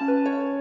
Música